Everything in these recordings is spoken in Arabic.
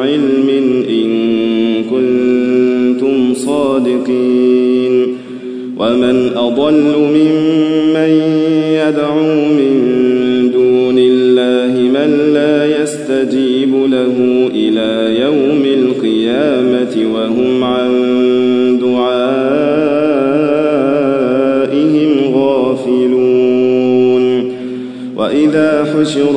علم إن كنتم صادقين. ومن أضل ممن يدعو من دون الله من لا يستجيب له إلى يوم القيامة وهم عن دعائهم غافلون. وإذا حشر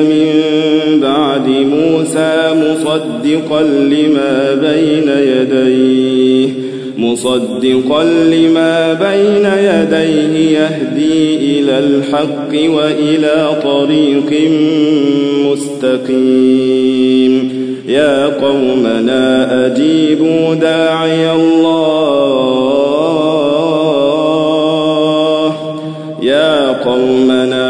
من بعد موسى مصدقا لما بين يديه مصدقا لما بين يديه يهدي إلى الحق وإلى طريق مستقيم. يا قومنا أجيبوا داعي الله. يا قومنا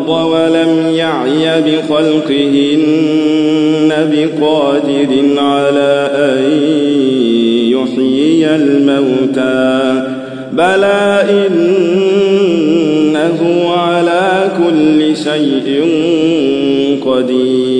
والأرض ولم يعي بخلقهن بقادر على أن يحيي الموتى. بلى إنه على كل شيء قدير.